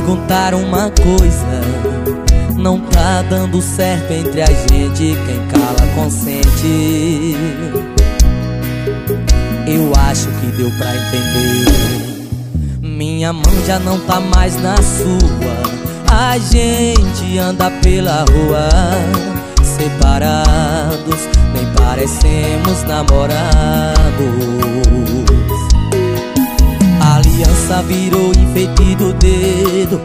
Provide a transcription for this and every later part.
contar uma coisa. Não tá dando certo entre a gente Quem cala consente. Eu acho que deu pra entender. Minha mão já não tá mais na sua. A gente anda pela rua Separados, nem parecemos namorados. Aliança virou enfeite do dedo.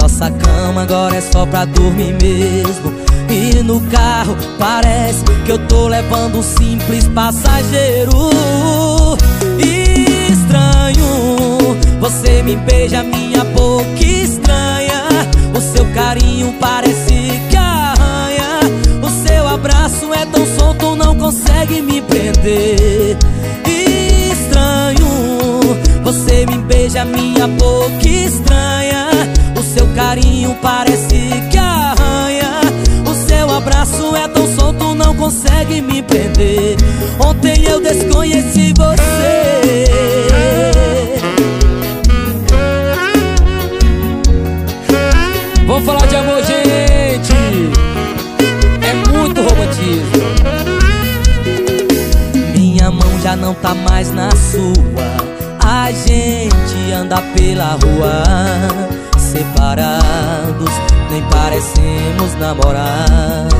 Nossa cama agora é só pra dormir mesmo. E no carro parece que eu tô levando um simples passageiro. Estranho, você me beija, minha boca estranha. O seu carinho parece que arranha. O seu abraço é tão solto, não consegue me prender estranha. O seu carinho parece que arranha. O seu abraço é tão solto, não consegue me prender. Ontem eu desconheci você. Vamos falar de amor, gente. É muito romantismo. Minha mão já não tá mais na sua a gente anda pela rua Separados, nem parecemos namorados.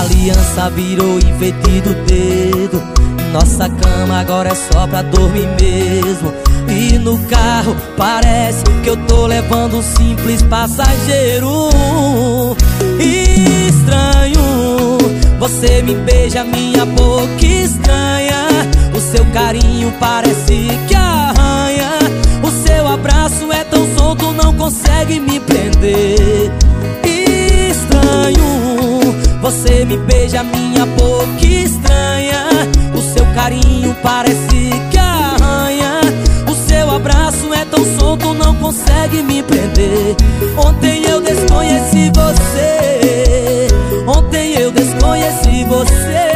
Aliança virou enfeite do dedo Nossa cama agora é só pra dormir mesmo. E no carro parece que eu tô levando um simples passageiro. Estranho, você me beija, minha boca parece que arranha. O seu abraço é tão solto, não consegue me prender. Estranho, você me beija, minha boca estranha. O seu carinho parece que arranha. O seu abraço é tão solto, não consegue me prender. Ontem eu desconheci você. Ontem eu desconheci você.